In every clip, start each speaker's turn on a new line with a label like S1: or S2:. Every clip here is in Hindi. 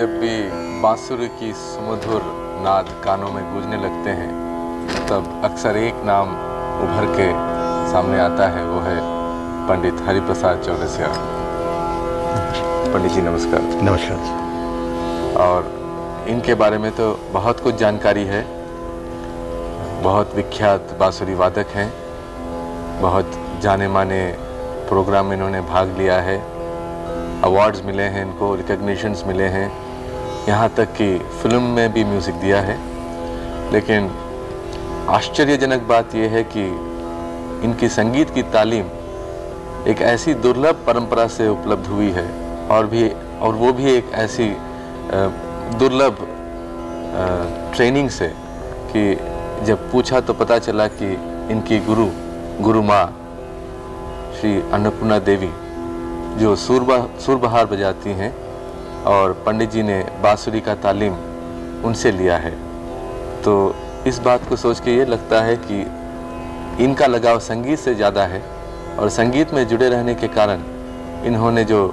S1: जब भी बांसुरी की सुमधुर नाद कानों में गूंजने लगते हैं तब अक्सर एक नाम उभर के सामने आता है वो है पंडित हरिप्रसाद चौरसिया। पंडित जी नमस्कार।
S2: नमस्कार
S1: और इनके बारे में तो बहुत कुछ जानकारी है। बहुत विख्यात बांसुरी वादक हैं। बहुत जाने माने प्रोग्राम में इन्होंने भाग लिया है। अवार्ड्स मिले हैं इनको रिकग्निशंस मिले हैं। यहाँ तक कि फ़िल्म में भी म्यूज़िक दिया है। लेकिन आश्चर्यजनक बात यह है कि इनकी संगीत की तालीम एक ऐसी दुर्लभ परंपरा से उपलब्ध हुई है और भी, और वो भी एक ऐसी दुर्लभ ट्रेनिंग से कि जब पूछा तो पता चला कि इनकी गुरु गुरु माँ श्री अन्नपूर्णा देवी जो सुरबा, सुरबहार बजाती हैं और पंडित जी ने बांसुरी का तालीम उनसे लिया है। तो इस बात को सोच के ये लगता है कि इनका लगाव संगीत से ज़्यादा है और संगीत में जुड़े रहने के कारण इन्होंने जो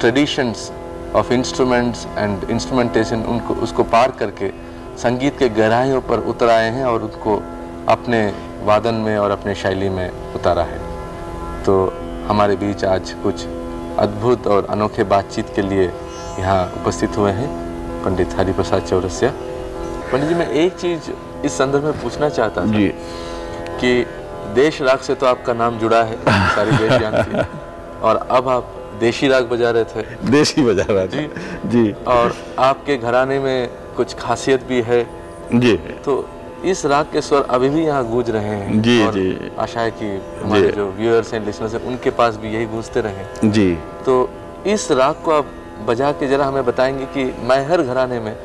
S1: traditions of instruments and instrumentation उनको, उसको पार करके संगीत के गहराइयों पर उतर आए हैं और उनको अपने वादन में और अपने शैली में उतारा है। तो हमारे बीच आज कुछ अद्भुत और अनोखे बातचीत के लिए यहाँ उपस्थित हुए हैं पंडित हरिप्रसाद चौरसिया। पंडित जी मैं एक चीज़ इस संदर्भ में पूछना चाहता था
S2: जी।
S1: कि देश राग से तो आपका नाम जुड़ा है सारी देश जानती है और अब आप देशी राग बजा रहे थे।
S2: देसी बजा रहा था। जी।
S1: और आपके घराने में कुछ खासियत भी है।
S2: जी।
S1: तो इस राग के स्वर अभी भी यहाँ गूंज रहे हैं।
S2: जी,
S1: और
S2: जी।
S1: आशा है कि हमारे
S2: जो।
S1: व्यूअर्स हैं लिसनर्स हैं उनके पास भी यही गूंजते रहे।
S2: जी।
S1: तो इस राग को आप बजा के जरा हमें बताएँगे कि मैहर घराने में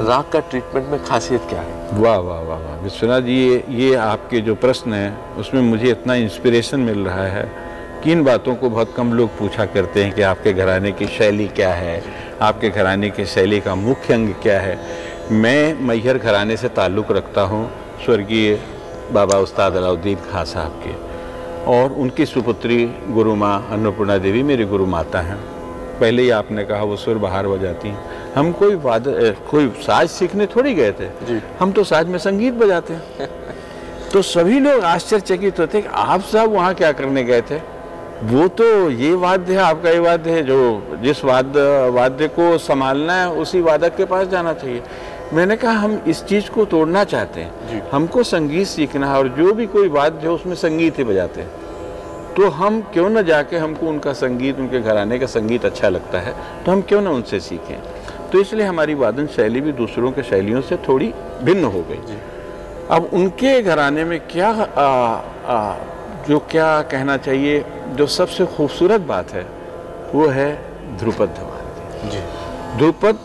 S1: राग का ट्रीटमेंट में खासियत क्या है?
S2: वाह वाह वाह वाह। विश्वनाथ जी, ये ये आपके जो प्रश्न है, उसमें मुझे इतना इंस्पिरेशन मिल रहा है कि इन बातों को बहुत कम लोग पूछा करते हैं कि आपके घराने की शैली क्या है, आपके घराने की शैली का मुख्य अंग क्या है। मैं मैहर घराने से ताल्लुक़ रखता हूँ, स्वर्गीय बाबा उस्ताद अलाउद्दीन खां साहब के। और उनकी सुपुत्री गुरु माँ अन्नपूर्णा देवी मेरी गुरु माता हैं। पहले ही आपने कहा वो सुर बाहर बजाती हैं। हम कोई वाद कोई साज सीखने थोड़ी गए थे। हम तो साज में संगीत बजाते हैं। तो सभी लोग आश्चर्यचकित होते कि आप साहब वहाँ क्या करने गए थे? वो तो ये वाद्य है आपका ये वाद्य है जो जिस वाद्य वाद्य को संभालना है उसी वादक के पास जाना चाहिए। मैंने कहा हम इस चीज़ को तोड़ना चाहते हैं। हमको संगीत सीखना है और जो भी कोई वाद्य है उसमें संगीत ही बजाते हैं। तो हम क्यों ना जाके हमको उनका संगीत उनके घराने का संगीत अच्छा लगता है तो हम क्यों ना उनसे सीखें? तो इसलिए हमारी वादन शैली भी दूसरों के शैलियों से थोड़ी भिन्न हो गई। अब उनके घराने में क्या आ, आ, जो क्या कहना चाहिए जो सबसे खूबसूरत बात है वो है ध्रुपद धमाल
S1: जी।
S2: ध्रुपद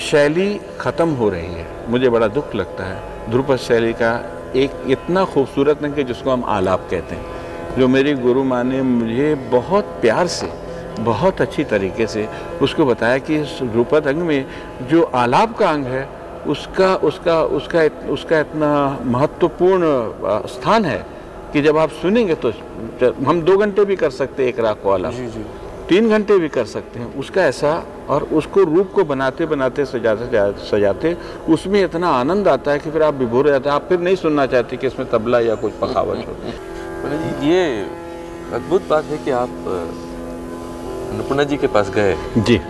S2: शैली ख़त्म हो रही है। मुझे बड़ा दुख लगता है। ध्रुपद शैली का एक इतना खूबसूरत अंग कि जिसको हम आलाप कहते हैं। जो मेरी गुरु माँ ने मुझे बहुत प्यार से बहुत अच्छी तरीके से उसको बताया कि इस ध्रुपद अंग में जो आलाप का अंग है उसका उसका उसका इत, उसका इतना महत्वपूर्ण स्थान है कि जब आप सुनेंगे तो हम दो घंटे भी कर सकते हैं एक राग को आलाप।
S1: जी जी।
S2: तीन घंटे भी कर सकते हैं। उसका ऐसा और उसको रूप को बनाते बनाते सजाते सजाते उसमें इतना आनंद आता है कि फिर आप विभोर जाते हैं। आप फिर नहीं सुनना चाहते कि इसमें तबला या कुछ पखावट हो।
S1: ये अद्भुत बात है कि आप अ, अन्नपूर्णा जी के पास गए।
S2: जी।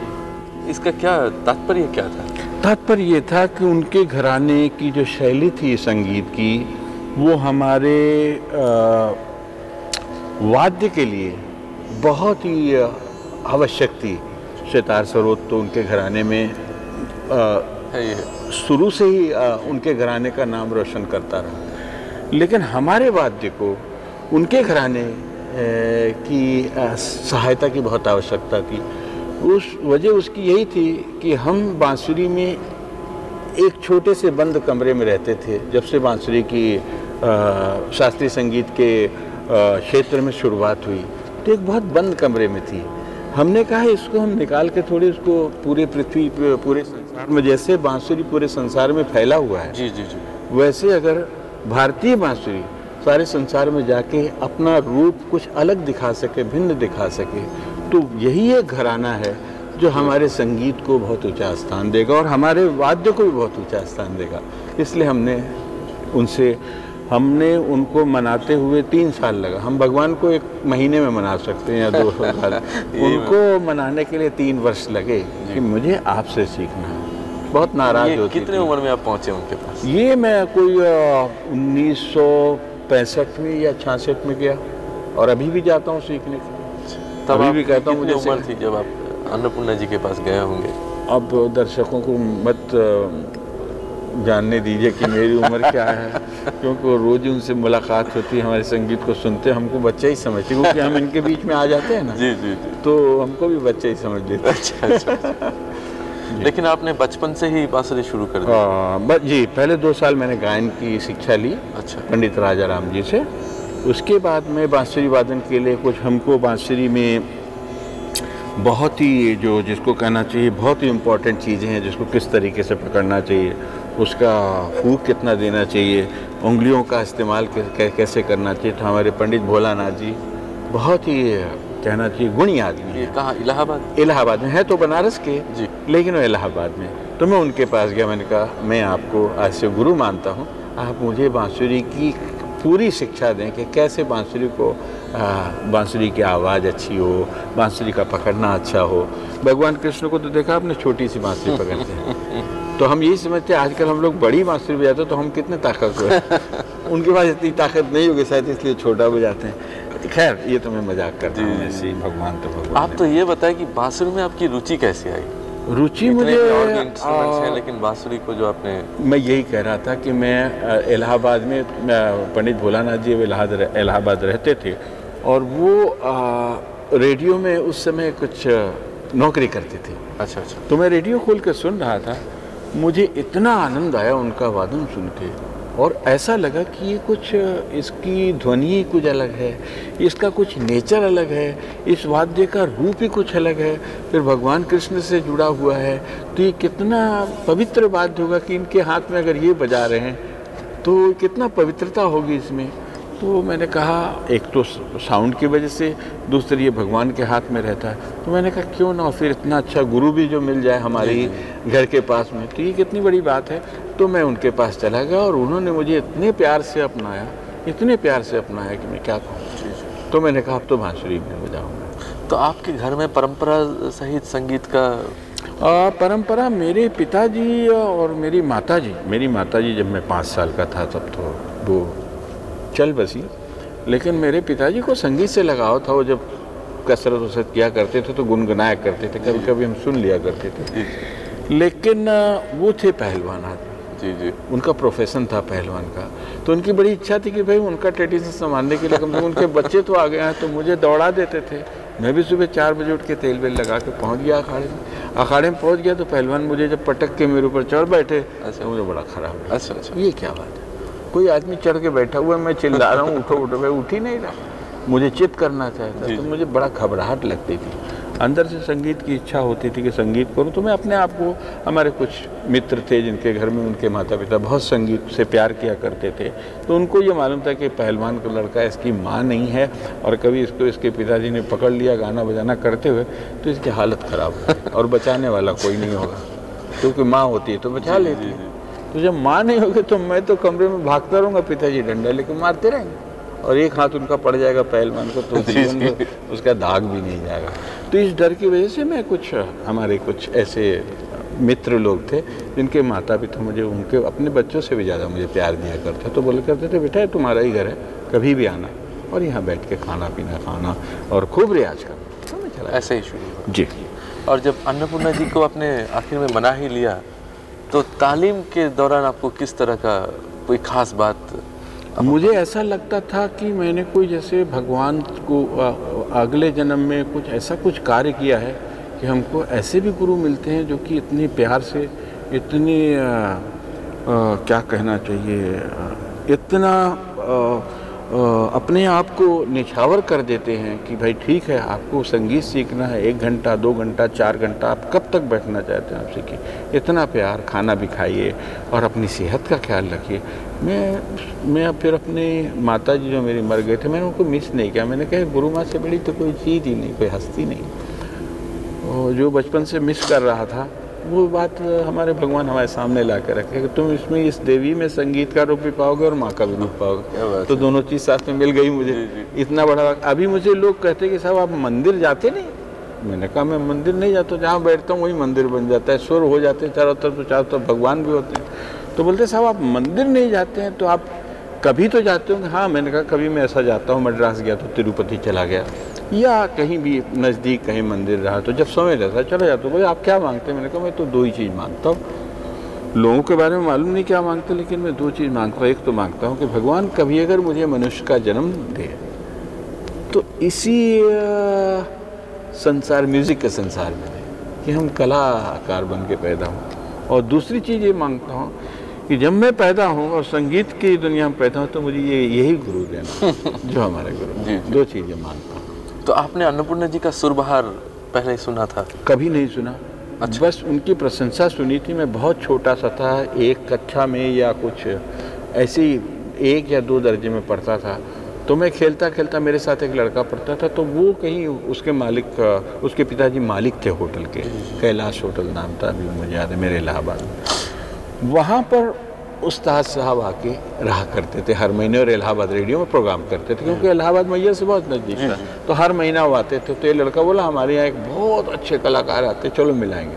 S1: इसका क्या तात्पर्य क्या था?
S2: तात्पर्य ये था कि उनके घराने की जो शैली थी संगीत की वो हमारे वाद्य के लिए बहुत ही आवश्यक थी। सितार सरोद तो उनके घराने में शुरू से ही अ, उनके घराने का नाम रोशन करता रहा। लेकिन हमारे वाद्य को उनके घराने की सहायता की बहुत आवश्यकता थी। उस वजह उसकी यही थी कि हम बांसुरी में एक छोटे से बंद कमरे में रहते थे जब से बांसुरी की शास्त्रीय संगीत के क्षेत्र में शुरुआत हुई। तो एक बहुत बंद कमरे में थी। हमने कहा इसको हम निकाल के थोड़ी उसको पूरे पृथ्वी पूरे संसार में जैसे बांसुरी पूरे संसार में फैला हुआ है
S1: जी जी जी।
S2: वैसे अगर भारतीय बांसुरी सारे संसार में जाके अपना रूप कुछ अलग दिखा सके भिन्न दिखा सके। तो यही एक घराना है जो हमारे संगीत को बहुत ऊँचा स्थान देगा और हमारे वाद्य को भी बहुत ऊँचा स्थान देगा। इसलिए हमने उनसे हमने उनको मनाते हुए तीन साल लगा। हम भगवान को एक महीने में मना सकते हैं या दो साल उनको मनाने के लिए तीन वर्ष लगे कि मुझे आपसे सीखना है। बहुत नाराज़ होती
S1: कितने उम्र में आप पहुँचे उनके पास?
S2: ये मैं कोई उन्नीस सौ पैंसठ में या छियासठ में गया और अभी भी जाता हूँ सीखने के लिए।
S1: तब
S2: अभी भी कहता हूँ मुझे
S1: उम्र थी जब आप अन्नपूर्णा जी के पास गए होंगे?
S2: अब दर्शकों को मत जानने दीजिए कि मेरी उम्र क्या है क्योंकि वो रोज उनसे मुलाकात होती है हमारे संगीत को सुनते हैं हमको बच्चा ही समझते क्योंकि हम इनके बीच में आ जाते हैं ना।
S1: जी जी जी।
S2: तो हमको भी बच्चा ही समझ लेते हैं।
S1: अच्छा अच्छा। लेकिन आपने बचपन से ही बांसुरी शुरू कर दी।
S2: आ, जी पहले दो साल मैंने गायन की शिक्षा ली
S1: अच्छा।
S2: पंडित राजा राम जी से। उसके बाद में बांसुरी वादन के लिए कुछ हमको बांसुरी में बहुत ही जो जिसको कहना चाहिए बहुत ही इम्पोर्टेंट चीज़ें हैं जिसको किस तरीके से पकड़ना चाहिए उसका फूक कितना देना चाहिए उंगलियों का इस्तेमाल कैसे करना चाहिए तो हमारे पंडित भोलानाथ जी बहुत ही कहना चाहिए गुणी आदमी
S1: कहाँ इलाहाबाद?
S2: इलाहाबाद में है तो बनारस के।
S1: जी।
S2: लेकिन वो इलाहाबाद में। तो मैं उनके पास गया मैंने कहा मैं आपको आज से गुरु मानता हूँ। आप मुझे बांसुरी की पूरी शिक्षा दें कि कैसे बांसुरी को बांसुरी की आवाज़ अच्छी हो बांसुरी का पकड़ना अच्छा हो। भगवान कृष्ण को तो देखा आपने छोटी सी बांसुरी पकड़ते हैं। तो हम यही समझते हैं आजकल हम लोग बड़ी बांसुरी बजाते हैं तो हम कितने ताकत उनके पास इतनी ताकत नहीं होगी शायद इसलिए छोटा बजाते हैं। खैर ये तो मैं मज़ाक करता हूँ ऐसे ही भगवान तो भगवान
S1: आप तो ये बताएँ कि बांसुरी में आपकी रुचि कैसे आई?
S2: रुचि मुझे
S1: और इंस्ट्रूमेंट्स लेकिन बांसुरी को जो आपने
S2: मैं यही कह रहा था कि मैं इलाहाबाद में पंडित भोलानाथ जी इलाहाबाद इलाहाबाद रहते थे और वो रेडियो में उस समय कुछ नौकरी करते थे।
S1: अच्छा अच्छा।
S2: तो मैं रेडियो खोल कर सुन रहा था मुझे इतना आनंद आया उनका वादन सुन के। और ऐसा लगा कि ये कुछ, इसकी ध्वनि ही कुछ अलग है, इसका कुछ नेचर अलग है, इस वाद्य का रूप ही कुछ अलग है। फिर भगवान कृष्ण से जुड़ा हुआ है तो ये कितना पवित्र वाद्य होगा कि इनके हाथ में अगर ये बजा रहे हैं तो कितना पवित्रता होगी इसमें। तो मैंने कहा एक तो साउंड की वजह से दूसरी ये भगवान के हाथ में रहता है। तो मैंने कहा क्यों ना? फिर इतना अच्छा गुरु भी जो मिल जाए हमारी घर के पास में तो ये कितनी बड़ी बात है। तो मैं उनके पास चला गया और उन्होंने मुझे इतने प्यार से अपनाया इतने प्यार से अपनाया कि मैं क्या कहूँ। तो मैंने कहा अब तो बांसुरी में बजाऊँगा
S1: तो आपके घर में परंपरा सहित संगीत का
S2: आ, परंपरा मेरे पिताजी और मेरी माताजी। मेरी माताजी जब मैं पाँच साल का था तब तो वो चल बसी। लेकिन मेरे पिताजी को संगीत से लगाव था वो जब कसरत वसरत किया करते थे तो गुनगुनाया करते थे कभी कभी हम सुन लिया करते थे। लेकिन वो थे पहलवान आदमी।
S1: जी जी।
S2: उनका प्रोफेशन था पहलवान का। तो उनकी बड़ी इच्छा थी कि भाई उनका ट्रेडिशन संभालने के लिए कम से कम उनके बच्चे तो आ गए हैं तो मुझे दौड़ा देते थे। मैं भी सुबह चार बजे उठ के तेल वेल लगा के पहुँच गया अखाड़े में। अखाड़े में पहुँच गया तो पहलवान मुझे जब पटक के मेरे ऊपर चढ़ बैठे
S1: अच्छा।
S2: तो मुझे बड़ा खराब
S1: अच्छा अच्छा।
S2: ये क्या बात है? कोई आदमी चढ़ के बैठा हुआ है मैं चिल्ला रहा हूँ उठो उठो मैं उठ ही नहीं रहा। मुझे चित करना चाहता तो मुझे बड़ा घबराहट लगती थी। अंदर से संगीत की इच्छा होती थी कि संगीत करूँ तो मैं अपने आप को हमारे कुछ मित्र थे जिनके घर में उनके माता पिता बहुत संगीत से प्यार किया करते थे तो उनको ये मालूम था कि पहलवान का लड़का इसकी माँ नहीं है और कभी इसको इसके पिताजी ने पकड़ लिया गाना बजाना करते हुए तो इसकी हालत ख़राब हो और बचाने वाला कोई नहीं होगा क्योंकि माँ होती है तो बचा लेती है। तो जब माँ नहीं होगी तो मैं तो कमरे में भागता रहूँगा पिताजी डंडा लेके मारते रहेंगे। और एक हाथ उनका पड़ जाएगा पहलवान को तो जीवन उसका दाग भी नहीं जाएगा। तो इस डर की वजह से मैं कुछ हमारे कुछ ऐसे मित्र लोग थे जिनके माता पिता मुझे उनके अपने बच्चों से भी ज़्यादा मुझे प्यार दिया करते तो बोले करते थे बेटा तुम्हारा ही घर है कभी भी आना और यहाँ बैठ के खाना पीना खाना और खूब रियाज करना।
S1: ऐसे ही शुरू
S2: जी।
S1: और जब अन्नपूर्णा जी को आपने आखिर में मना ही लिया तो तालीम के दौरान आपको किस तरह का कोई खास बात
S2: मुझे ऐसा लगता था कि मैंने कोई जैसे भगवान को अगले जन्म में कुछ ऐसा कुछ कार्य किया है कि हमको ऐसे भी गुरु मिलते हैं जो कि इतने प्यार से इतनी अ, अ, क्या कहना चाहिए इतना अ, अपने आप को निछावर कर देते हैं कि भाई ठीक है, आपको संगीत सीखना है, एक घंटा, दो घंटा, चार घंटा, आप कब तक बैठना चाहते हैं आप सीखिए इतना प्यार, खाना भी खाइए और अपनी सेहत का ख्याल रखिए। मैं मैं फिर अपने माता जी जो मेरी मर गए थे, मैंने उनको मिस नहीं किया। मैंने कहा, गुरु माँ से बड़ी तो कोई चीज़ ही नहीं, कोई हस्ती नहीं। और जो बचपन से मिस कर रहा था वो बात हमारे भगवान हमारे सामने ला कर रखे कि तुम इसमें इस देवी में संगीत का रूप भी पाओगे और माँ का भी रूप पाओगे। तो दोनों चीज़ साथ में मिल गई मुझे। इतना बड़ा अभी मुझे लोग कहते कि साहब आप मंदिर जाते नहीं? मैंने कहा मैं मंदिर नहीं जाता जहाँ बैठता हूँ वही मंदिर बन जाता है स्वर हो जाते हैं चारों तरफ़ तो चारों तरफ़ भगवान भी होते हैं। तो बोलते साहब आप मंदिर नहीं जाते हैं तो आप कभी तो जाते होंगे? हाँ मैंने कहा कभी मैं ऐसा जाता हूँ मद्रास गया तो तिरुपति चला गया। या कहीं भी नज़दीक कहीं मंदिर रहा तो जब समय रहता चला जाता हूँ बोले आप क्या मांगते? हैं मैंने कहा मैं तो दो ही चीज़ माँगता हूँ। लोगों के बारे में मालूम नहीं क्या मांगते लेकिन मैं दो चीज़ माँगता हूँ। एक तो माँगता हूँ कि भगवान कभी अगर मुझे मनुष्य का जन्म दे तो इसी संसार म्यूज़िक के संसार में दे कि हम कलाकार बन के पैदा हों। और दूसरी चीज़ ये माँगता हूँ कि जब मैं पैदा हूँ और संगीत की दुनिया में पैदा हूँ तो मुझे ये यही गुरु देना जो हमारे गुरु दो चीज़ें माँगता हूँ।
S1: तो आपने अन्नपूर्णा जी का सुरबहार पहले ही सुना था?
S2: कभी नहीं सुना।
S1: अच्छा।
S2: बस उनकी प्रशंसा सुनी थी। मैं बहुत छोटा सा था एक कक्षा में या कुछ ऐसे ही एक या दो दर्जे में पढ़ता था। तो मैं खेलता खेलता मेरे साथ एक लड़का पढ़ता था तो वो कहीं उसके मालिक उसके पिताजी मालिक थे होटल के। कैलाश होटल नाम था अभी मुझे याद है मेरे इलाहाबाद में। वहाँ पर उस्ताद साहब आके रहा करते थे हर महीने और इलाहाबाद रेडियो में प्रोग्राम करते थे क्योंकि इलाहाबाद मैया से बहुत नज़दीक था। तो हर महीना वो आते थे तो ये लड़का बोला हमारे यहाँ एक बहुत अच्छे कलाकार आते चलो मिलाएँगे।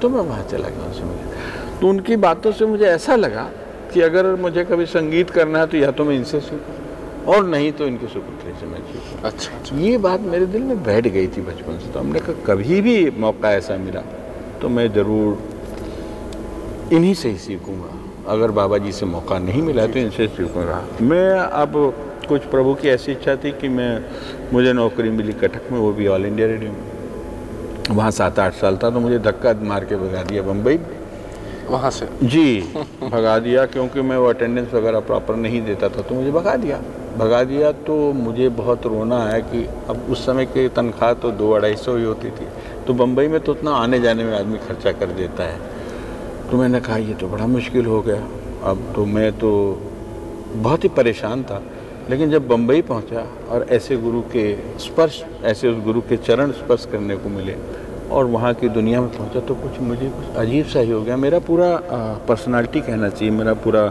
S2: तो मैं वहाँ चला गया उनसे मिला तो उनकी बातों से मुझे ऐसा लगा कि अगर मुझे कभी संगीत करना है तो या तो मैं इनसे सीखूँ और नहीं तो इनके सुपुत्री से मैं सीखूँ।
S1: अच्छा अच्छा।
S2: ये बात मेरे दिल में बैठ गई थी बचपन से तो हमने कहा कभी भी मौका ऐसा मिला तो मैं ज़रूर इन्हीं से ही सीखूँगा। अगर बाबा जी से मौका नहीं मिला तो इनसे सीखूँगा मैं अब कुछ प्रभु की ऐसी इच्छा थी कि मैं मुझे नौकरी मिली कटक में वो भी ऑल इंडिया रेडियो में। वहाँ सात आठ साल था तो मुझे धक्का मार के भगा दिया बम्बई।
S1: वहाँ से?
S2: जी भगा दिया क्योंकि मैं वो अटेंडेंस वगैरह प्रॉपर नहीं देता था तो मुझे भगा दिया। भगा दिया तो मुझे बहुत रोना आया कि अब उस समय की तनख्वाह तो दो अढ़ाई सौ ही होती थी। तो बम्बई में तो उतना आने जाने में आदमी खर्चा कर देता है। तो मैंने कहा, ये तो बड़ा मुश्किल हो गया। अब तो मैं तो बहुत ही परेशान था, लेकिन जब बम्बई पहुँचा और ऐसे गुरु के स्पर्श, ऐसे उस गुरु के चरण स्पर्श करने को मिले और वहाँ की दुनिया में पहुँचा तो कुछ मुझे कुछ अजीब सा ही हो गया। मेरा पूरा पर्सनालिटी कहना चाहिए, मेरा पूरा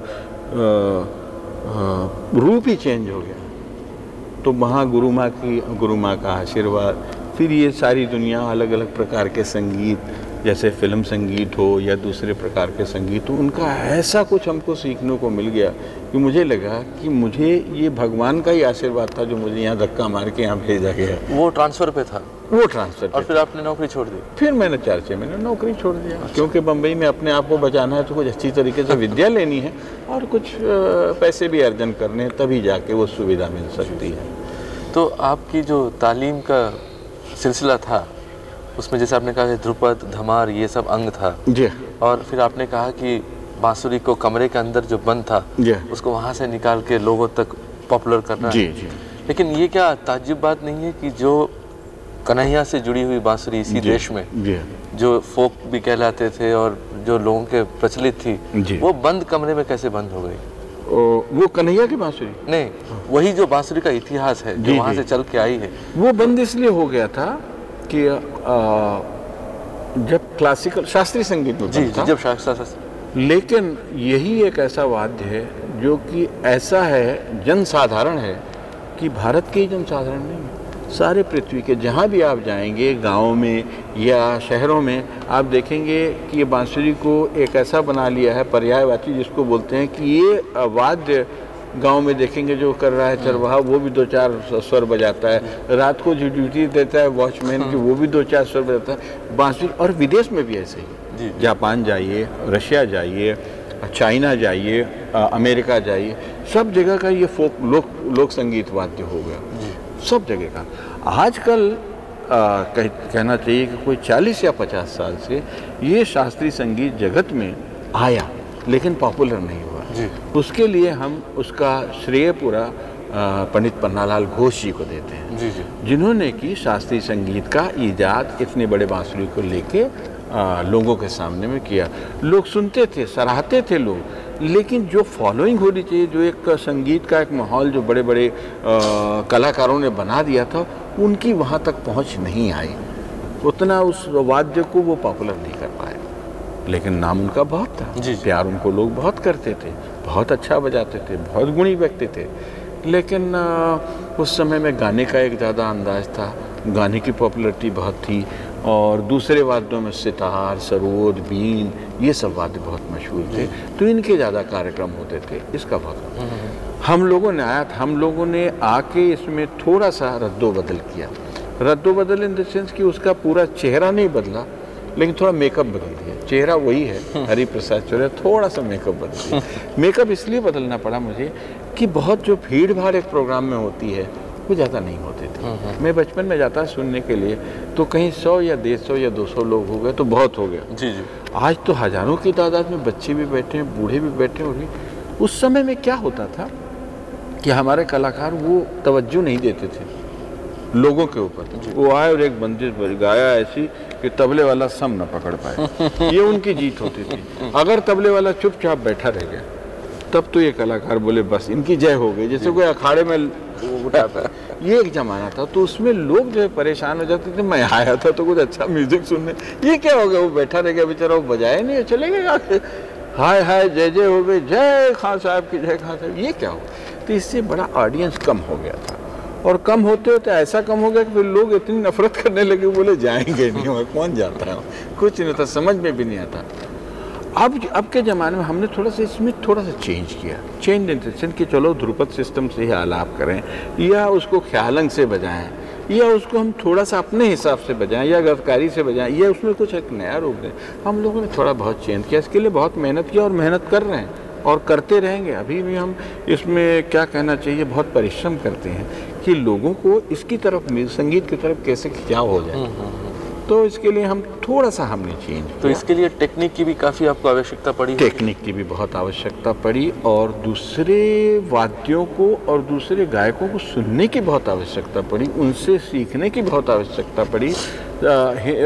S2: रूप ही चेंज हो गया। तो वहाँ गुरु माँ की, गुरु माँ का आशीर्वाद, फिर ये सारी दुनिया अलग अलग प्रकार के संगीत जैसे फ़िल्म संगीत हो या दूसरे प्रकार के संगीत हो उनका ऐसा कुछ हमको सीखने को मिल गया कि मुझे लगा कि मुझे ये भगवान का ही आशीर्वाद था जो मुझे यहाँ धक्का मार के यहाँ भेजा गया।
S1: वो ट्रांसफ़र पे था।
S2: वो ट्रांसफ़र
S1: और फिर आपने नौकरी छोड़ दी?
S2: फिर मैंने चार छः महीने नौकरी छोड़ दिया। अच्छा। क्योंकि बम्बई में अपने आप को बचाना है तो कुछ अच्छी तरीके से विद्या लेनी है और कुछ पैसे भी अर्जन करने हैं तभी जाके वो सुविधा मिल सकती है।
S1: तो आपकी जो तालीम का सिलसिला था उसमें जैसे आपने कहा ध्रुपद धमार ये सब अंग था।
S2: जी।
S1: और फिर आपने कहा कि बांसुरी को कमरे के अंदर जो बंद था
S2: जी।
S1: उसको वहाँ से निकाल के लोगों तक पॉपुलर करना
S2: जी जी।
S1: लेकिन ये क्या ताज्जुब बात नहीं है कि जो कन्हैया से जुड़ी हुई बांसुरी इसी देश में
S2: जी।
S1: जो फोक भी कहलाते थे और जो लोगों के प्रचलित थी वो बंद कमरे में कैसे बंद हो गई?
S2: वो कन्हैया की बांसुरी?
S1: नहीं वही जो बांसुरी का इतिहास है जी, वहाँ से चल के आई है।
S2: वो बंद इसलिए हो गया था कि आ, जब क्लासिकल शास्त्रीय संगीत में
S1: जी जी जब शास्त्रा शास्त्र
S2: लेकिन यही एक ऐसा वाद्य है जो कि ऐसा है जनसाधारण है कि भारत के ही जनसाधारण नहीं है। सारे पृथ्वी के जहाँ भी आप जाएँगे गाँव में या शहरों में आप देखेंगे कि ये बांसुरी को एक ऐसा बना लिया है पर्यायवाची जिसको बोलते हैं कि ये वाद्य गाँव में देखेंगे जो कर रहा है चरवाहा वो भी दो चार स्वर बजाता है। रात को जो ड्यूटी देता है वॉचमैन की वो भी दो चार स्वर बजाता है। बांसुरी और विदेश में भी ऐसे ही। जापान जाइए रशिया जाइए चाइना जाइए अमेरिका जाइए सब जगह का ये फोक लोक लोक संगीत वाद्य हो गया। सब जगह का। आजकल कह, कहना चाहिए कि कोई 40 या 50 साल से ये शास्त्रीय संगीत जगत में आया लेकिन पॉपुलर नहीं हुआ।
S1: जी।
S2: उसके लिए हम उसका श्रेय पूरा पंडित पन्नालाल घोष जी को देते हैं।
S1: जी जी।
S2: जिन्होंने कि शास्त्रीय संगीत का ईजाद इतने बड़े बांसुरी को लेके लोगों के सामने में किया। लोग सुनते थे सराहते थे लोग लेकिन जो फॉलोइंग होनी चाहिए जो एक संगीत का एक माहौल जो बड़े बड़े आ, कलाकारों ने बना दिया था उनकी वहाँ तक पहुँच नहीं आई। उतना उस वाद्य को वो पॉपुलर नहीं कर पाए। लेकिन नाम उनका बहुत था।
S1: जी।
S2: प्यार उनको लोग बहुत करते थे बहुत अच्छा बजाते थे बहुत गुणी व्यक्ति थे। लेकिन उस समय में गाने का एक ज़्यादा अंदाज था। गाने की पॉपुलरिटी बहुत थी और दूसरे वाद्यों में सितार सरोद बीन ये सब वाद्य बहुत मशहूर थे। तो इनके ज़्यादा कार्यक्रम होते थे इसका बहुत हम लोगों ने आया था हम लोगों ने आके इसमें थोड़ा सा रद्दो बदल किया। रद्दो बदल इन द सेंस कि उसका पूरा चेहरा नहीं बदला लेकिन थोड़ा मेकअप बदल दिया चेहरा वही है हरि प्रसाद चौरे थोड़ा सा मेकअप बदल दिया मेकअप इसलिए बदलना पड़ा मुझे कि बहुत जो भीड़ भाड़ एक प्रोग्राम में होती है वो ज़्यादा नहीं होते थे। मैं बचपन में जाता सुनने के लिए तो कहीं सौ या डेढ़ सौ या दो सौ लोग हो गए तो बहुत हो गया।
S1: जी जी।
S2: आज तो हज़ारों की तादाद में बच्चे भी बैठे हैं बूढ़े भी बैठे हैं उस समय में क्या होता था कि हमारे कलाकार वो तवज्जो नहीं देते थे लोगों के ऊपर। वो आए और एक बंदिश गाया ऐसी कि तबले वाला सम न पकड़ पाए। ये उनकी जीत होती थी। अगर तबले वाला चुपचाप बैठा रह गया, तब तो ये कलाकार बोले, बस, इनकी जय हो गई। जैसे कोई अखाड़े में उठाता ये एक जमाना था तो उसमें लोग जो है परेशान हो जाते थे, मैं आया था तो कुछ अच्छा म्यूज़िक सुनने। ये क्या हो गया? वो बैठा रह गया बेचारा, वो बजाए नहीं है, चले गए हाय हाय, जय जय हो गए जय खान साहब की, जय खान साहब। ये क्या हो तो इससे बड़ा ऑडियंस कम हो गया था। और कम होते होते ऐसा कम हो गया कि फिर लोग इतनी नफरत करने लगे, बोले, जाएँगे नहीं वहाँ कौन जाता है? कुछ नहीं होता, समझ में भी नहीं आता। अब अब के ज़माने में हमने थोड़ा सा इसमें थोड़ा सा चेंज किया। चेंज इंटेंशन कि चलो, ध्रुपद सिस्टम से ही आलाप करें, या उसको ख्यालंग से बजाएँ, या उसको हम थोड़ा सा अपने हिसाब से बजाएँ, या गदकारी से बजाएँ, या उसमें कुछ एक नया रूप दें। हम लोगों ने थोड़ा बहुत चेंज किया, इसके लिए बहुत मेहनत किया और मेहनत कर रहे हैं, और करते रहेंगे। अभी भी हम इसमें क्या कहना चाहिए, बहुत परिश्रम करते हैं। कि लोगों को इसकी तरफ़ संगीत की तरफ़ कैसे खिंचाव हो जाए। तो इसके लिए हम थोड़ा सा हमने चेंज
S1: तो इसके लिए टेक्निक की भी काफ़ी आपको आवश्यकता पड़ी
S2: टेक्निक की भी बहुत आवश्यकता पड़ी और दूसरे वाद्यों को और दूसरे गायकों को सुनने की बहुत आवश्यकता पड़ी उनसे सीखने की बहुत आवश्यकता पड़ी।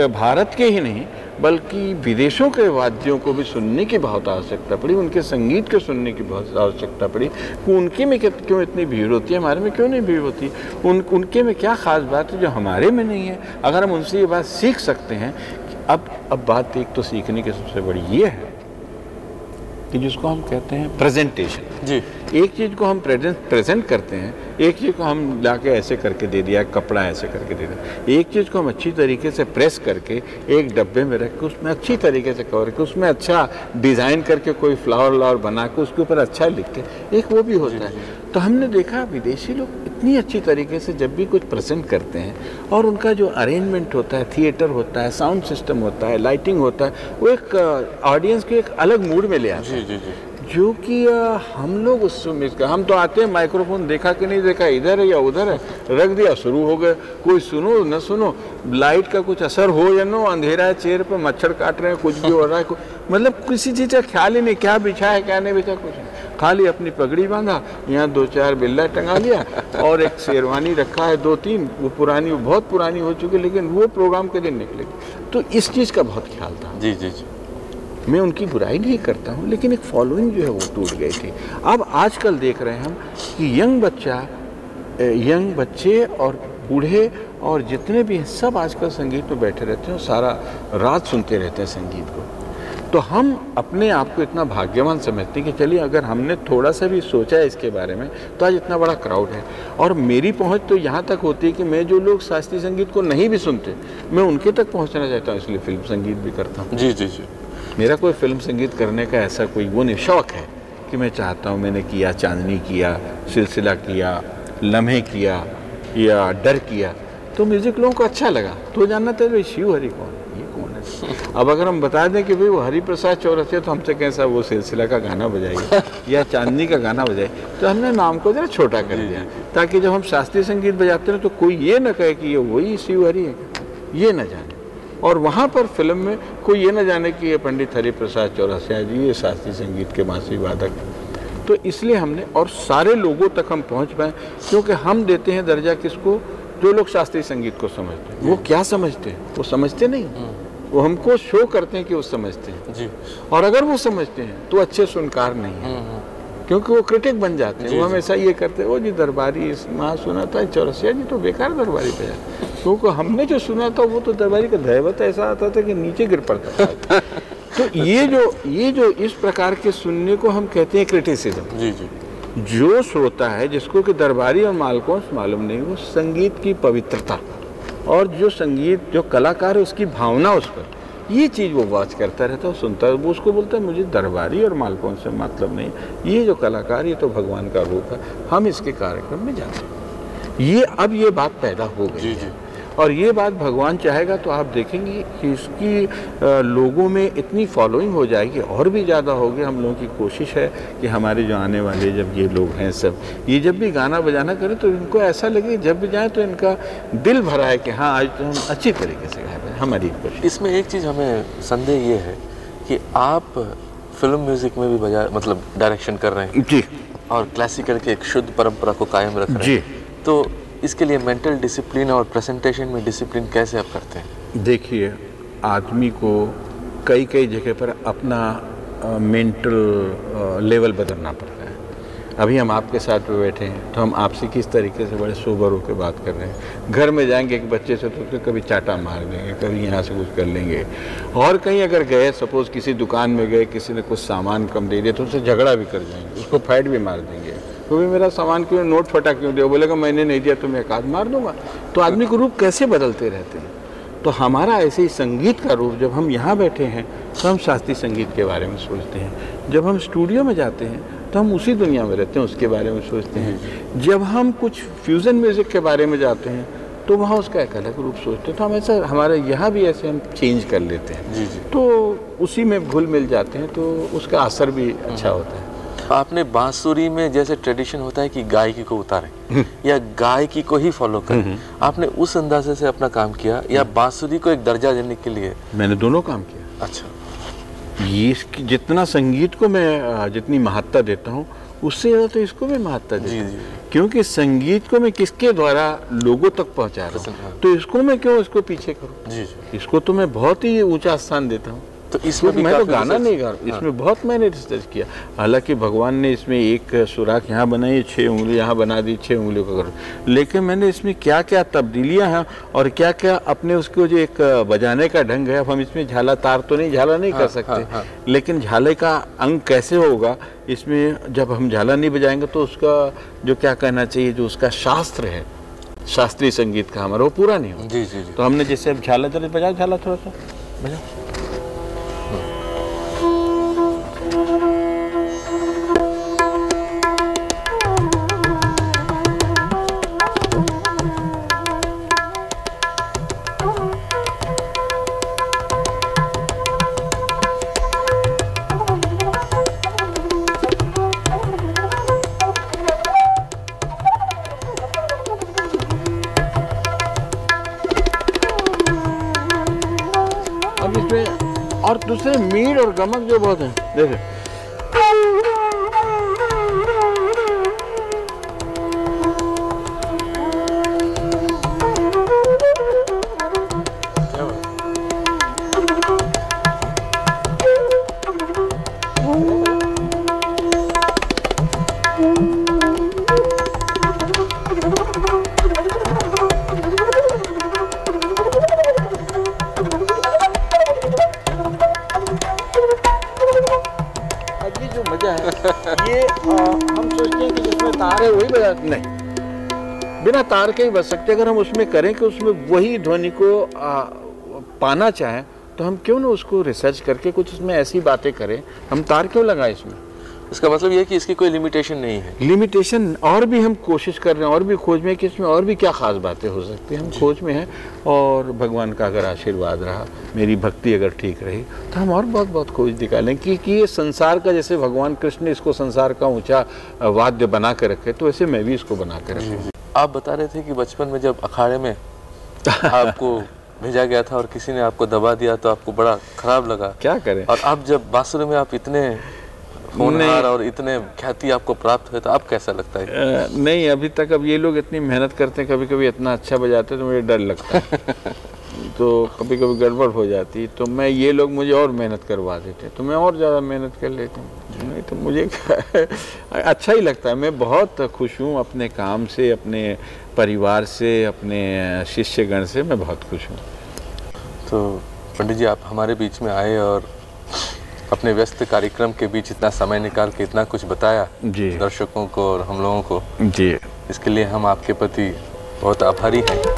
S2: भारत के ही नहीं बल्कि विदेशों के वाद्यों को भी सुनने की बहुत आवश्यकता पड़ी, उनके संगीत को सुनने की बहुत आवश्यकता पड़ी। कि उनके में क्यों इतनी भीड़ होती है? हमारे में क्यों नहीं भीड़ होती? उन, उनके में क्या ख़ास बात है जो हमारे में नहीं है? अगर हम उनसे ये बात सीख सकते हैं अब अब बात एक तो सीखने की सबसे बड़ी ये है कि जिसको हम कहते हैं प्रेजेंटेशन
S1: जी।
S2: एक चीज़ को हम प्रेजेंट प्रेजेंट करते हैं एक चीज़ को हम ला के ऐसे करके दे दिया कपड़ा ऐसे करके दे दिया एक चीज़ को हम अच्छी तरीके से प्रेस करके एक डब्बे में रख के उसमें अच्छी तरीके से कवर करके उसमें अच्छा डिज़ाइन करके कोई फ्लावर व्लावर बना के उसके ऊपर अच्छा लिख के एक वो भी होता है। तो हमने देखा विदेशी लोग इतनी अच्छी तरीके से जब भी कुछ प्रेजेंट करते हैं और उनका जो अरेंजमेंट होता है थिएटर होता है साउंड सिस्टम होता है लाइटिंग होता है वो एक ऑडियंस को एक अलग मूड में ले आता है।
S1: जी
S2: कि हम लोग उससे मिस कर हम तो आते हैं, माइक्रोफोन देखा कि नहीं देखा, इधर है या उधर है, रख दिया, शुरू हो गए कोई सुनो, न सुनो, लाइट का कुछ असर हो या नो, अंधेरा है, चेयर पर मच्छर काट रहे हैं, कुछ भी हो रहा है मतलब किसी चीज़ का ख्याल ही नहीं, क्या बिछा है, क्या नहीं बिछा, कुछ नहीं। खाली अपनी पगड़ी बांधा, यहाँ दो चार बिल्ला टंगा लिया, और एक शेरवानी रखा है, दो तीन, वो पुरानी, वो बहुत पुरानी हो चुकी, लेकिन वो प्रोग्राम के दिन निकलेगी तो इस चीज़ का बहुत ख्याल था।
S1: जी जी जी।
S2: मैं उनकी बुराई नहीं करता हूँ, लेकिन एक फॉलोइंग जो है वो टूट गई थी। अब आजकल देख रहे हैं हम कि यंग बच्चा यंग बच्चे और बूढ़े और जितने भी हैं, सब आजकल संगीत में बैठे रहते हैं सारा रात सुनते रहते हैं संगीत को। तो हम अपने आप को इतना भाग्यवान समझते हैं कि चलिए, अगर हमने थोड़ा सा भी सोचा है इसके बारे में तो आज इतना बड़ा क्राउड है। और मेरी पहुँच तो यहाँ तक होती है कि मैं जो लोग शास्त्रीय संगीत को नहीं भी सुनते, मैं उनके तक पहुँचना चाहता हूँ, इसलिए फ़िल्म संगीत भी करता हूँ।
S1: जी जी जी।
S2: मेरा कोई फ़िल्म संगीत करने का ऐसा कोई वो नहीं शौक है कि मैं चाहता हूँ मैंने किया चांदनी किया सिलसिला किया लम्हे किया या डर किया तो म्यूज़िक लोगों को अच्छा लगा। तो जानना था भाई शिव हरि कौन ये कौन है? अब अगर हम बता दें कि भाई वो हरि प्रसाद चौरसिया तो हमसे कैसा वो सिलसिला का गाना बजाइए या चांदनी का गाना बजाए तो हमने नाम को जरा छोटा कर दिया ताकि जब हम शास्त्रीय संगीत बजाते हैं तो कोई ये ना कहे कि ये वही शिव हरि है। ये ना जाने। और वहाँ पर फ़िल्म में कोई ये ना जाने कि ये पंडित हरि प्रसाद चौरसिया जी ये शास्त्रीय संगीत के बांसुरी वादक। तो इसलिए हमने और सारे लोगों तक हम पहुँच पाए क्योंकि हम देते हैं दर्जा किसको? जो लोग शास्त्रीय संगीत को समझते हैं। वो क्या समझते हैं? वो समझते नहीं। वो हमको शो करते हैं कि वो समझते हैं।
S1: जी।
S2: और अगर वो समझते हैं तो अच्छे सुनकार नहीं है। क्योंकि वो क्रिटिक बन जाते हैं वो। हमेशा ये करते हैं वो जी दरबारी इस वहाँ सुना था चौरसिया जी तो बेकार दरबारी बजा क्योंकि हमने जो सुना था वो तो दरबारी का दैवत ऐसा आता था कि नीचे गिर पड़ता था। तो ये जो ये जो इस प्रकार के सुनने को हम कहते हैं क्रिटिसिज्म
S1: जी जी।
S2: जो श्रोता है जिसको कि दरबारी और मालकोंस मालूम नहीं वो संगीत की पवित्रता और जो संगीत जो कलाकार है उसकी भावना उस पर। ये चीज़ वो वॉच करता रहता है सुनता है वो उसको बोलता है मुझे दरबारी और मालकों से मतलब नहीं ये जो कलाकार ये तो भगवान का रूप है। हम इसके कार्यक्रम में जाते हैं। ये अब ये बात पैदा हो गई
S1: जी,
S2: है।
S1: जी।
S2: और ये बात भगवान चाहेगा तो आप देखेंगे कि इसकी लोगों में इतनी फॉलोइंग हो जाएगी और भी ज़्यादा होगी। हम लोगों की कोशिश है कि हमारे जो आने वाले जब ये लोग हैं सब ये जब भी गाना बजाना करें तो इनको ऐसा लगे जब भी जाएँ तो इनका दिल भरा है कि हाँ आज तो हम अच्छी तरीके से गा रहे हैं हमारी कोशिश
S1: इसमें एक चीज़ हमें संदेह ये है कि आप फ़िल्म म्यूज़िक में भी बजा मतलब डायरेक्शन कर रहे हैं।
S2: जी।
S1: और क्लासिकल के एक शुद्ध परंपरा को कायम रख रहे
S2: जी।
S1: तो इसके लिए मेंटल डिसिप्लिन और प्रेजेंटेशन में डिसिप्लिन कैसे आप करते हैं?
S2: देखिए आदमी को कई कई जगह पर अपना मेंटल लेवल बदलना पड़ता है। अभी हम आपके साथ में बैठे हैं तो हम आपसे किस तरीके से बड़े सोबर होकर बात कर रहे हैं? घर में जाएँगे एक बच्चे से तो उसको कभी चाटा मार देंगे, कभी यहाँ से कुछ कर लेंगे। और कहीं अगर गए, सपोज़ किसी दुकान में गए, किसी ने कुछ सामान कम दे दिया तो उससे झगड़ा भी कर जाएँगे, उसको फैट भी मार देंगे। तो भी मेरा सामान क्यों, नोट फटा क्यों दिया? बोलेगा, मैंने नहीं दिया तो मैं एक मार दूँगा। तो आदमी को रूप कैसे बदलते रहते हैं? तो हमारा ऐसे ही संगीत का रूप जब हम यहाँ बैठे हैं तो हम शास्त्रीय संगीत के बारे में सोचते हैं। जब हम स्टूडियो में जाते हैं तो हम उसी दुनिया में रहते हैं उसके बारे में सोचते हैं। जब हम कुछ फ्यूज़न म्यूज़िक के बारे में जाते हैं तो वहाँ उसका एक अलग रूप सोचते हैं। तो हम ऐसा हमारे यहाँ भी ऐसे हम चेंज कर लेते हैं। तो उसी में घुल मिल जाते हैं तो उसका असर भी अच्छा होता है।
S1: आपने बांसुरी में जैसे ट्रेडिशन होता है कि गायकी को उतारें या गायकी को ही फॉलो करें आपने उस अंदाजे से अपना काम किया या बांसुरी को एक दर्जा देने के लिए?
S2: मैंने दोनों काम किया।
S1: अच्छा।
S2: ये जितना संगीत को मैं जितनी महत्ता देता हूँ उससे ज़्यादा तो इसको मैं महत्ता देता
S1: जी,
S2: हूँ।
S1: जी।
S2: क्योंकि संगीत को मैं किसके द्वारा लोगों तक पहुँचा रहा
S1: हाँ।
S2: हूँ। तो इसको मैं क्यों इसको पीछे करूँ?
S1: जी जी।
S2: इसको तो मैं बहुत ही ऊँचा स्थान देता हूँ।
S1: तो इसमें भी
S2: मैं तो गाना नहीं गा रहा
S1: हाँ।
S2: इसमें बहुत मैंने रिसर्च किया। हालाँकि भगवान ने इसमें एक सुराख यहाँ बनाई छः उंगली यहाँ बना दी छः उंगलियों का कर लेकिन मैंने इसमें क्या क्या तब्दीलियाँ हैं और क्या क्या अपने उसको जो एक बजाने का ढंग है अब हम इसमें झाला तार तो नहीं झाला नहीं कर
S1: हाँ,
S2: सकते।
S1: हाँ, हाँ।
S2: लेकिन झाले का अंग कैसे होगा इसमें जब हम झाला नहीं बजाएँगे तो उसका जो क्या कहना चाहिए जो उसका शास्त्र है शास्त्रीय संगीत का हमारा वो पूरा नहीं होगा।
S1: जी जी
S2: तो हमने जैसे अब झाला चले बजाओ झाला थोड़ा सा बजाओ। मीर और गमक जो बहुत है। देखो बिना तार के ही बज सकते अगर हम उसमें करें कि उसमें वही ध्वनि को आ, पाना चाहें तो हम क्यों ना उसको रिसर्च करके कुछ उसमें ऐसी बातें करें? हम तार क्यों लगाएँ इसमें?
S1: इसका मतलब यह है कि इसकी कोई लिमिटेशन नहीं है।
S2: लिमिटेशन और भी हम कोशिश कर रहे हैं और भी खोज में कि इसमें और भी क्या खास बातें हो सकती हैं। हम खोज में हैं और भगवान का अगर आशीर्वाद रहा मेरी भक्ति अगर ठीक रही तो हम और बहुत बहुत खोज निकालें कि कि ये संसार का जैसे भगवान कृष्ण ने इसको संसार का ऊँचा वाद्य बना कर रखे तो वैसे मैं भी इसको बना कर रखूँ।
S1: आप बता रहे थे कि बचपन में जब अखाड़े में आपको भेजा गया था और किसी ने आपको दबा दिया तो आपको बड़ा खराब लगा।
S2: क्या करें?
S1: और आप जब बांसुरी में आप इतने होनहार और इतने ख्याति आपको प्राप्त हुए तो आप कैसा लगता है?
S2: नहीं अभी तक अब ये लोग इतनी मेहनत करते हैं कभी कभी इतना अच्छा बजाते हैं तो मुझे डर लगता है। तो कभी कभी गड़बड़ हो जाती तो मैं ये लोग मुझे और मेहनत करवा देते तो मैं और ज़्यादा मेहनत कर लेता हूँ। नहीं तो मुझे अच्छा ही लगता है। मैं बहुत खुश हूँ अपने काम से अपने परिवार से अपने शिष्यगण से मैं बहुत खुश हूँ।
S1: तो पंडित जी आप हमारे बीच में आए और अपने व्यस्त कार्यक्रम के बीच इतना समय निकाल के इतना कुछ बताया
S2: जी।
S1: दर्शकों को और हम लोगों को।
S2: जी।
S1: इसके लिए हम आपके प्रति बहुत आभारी हैं।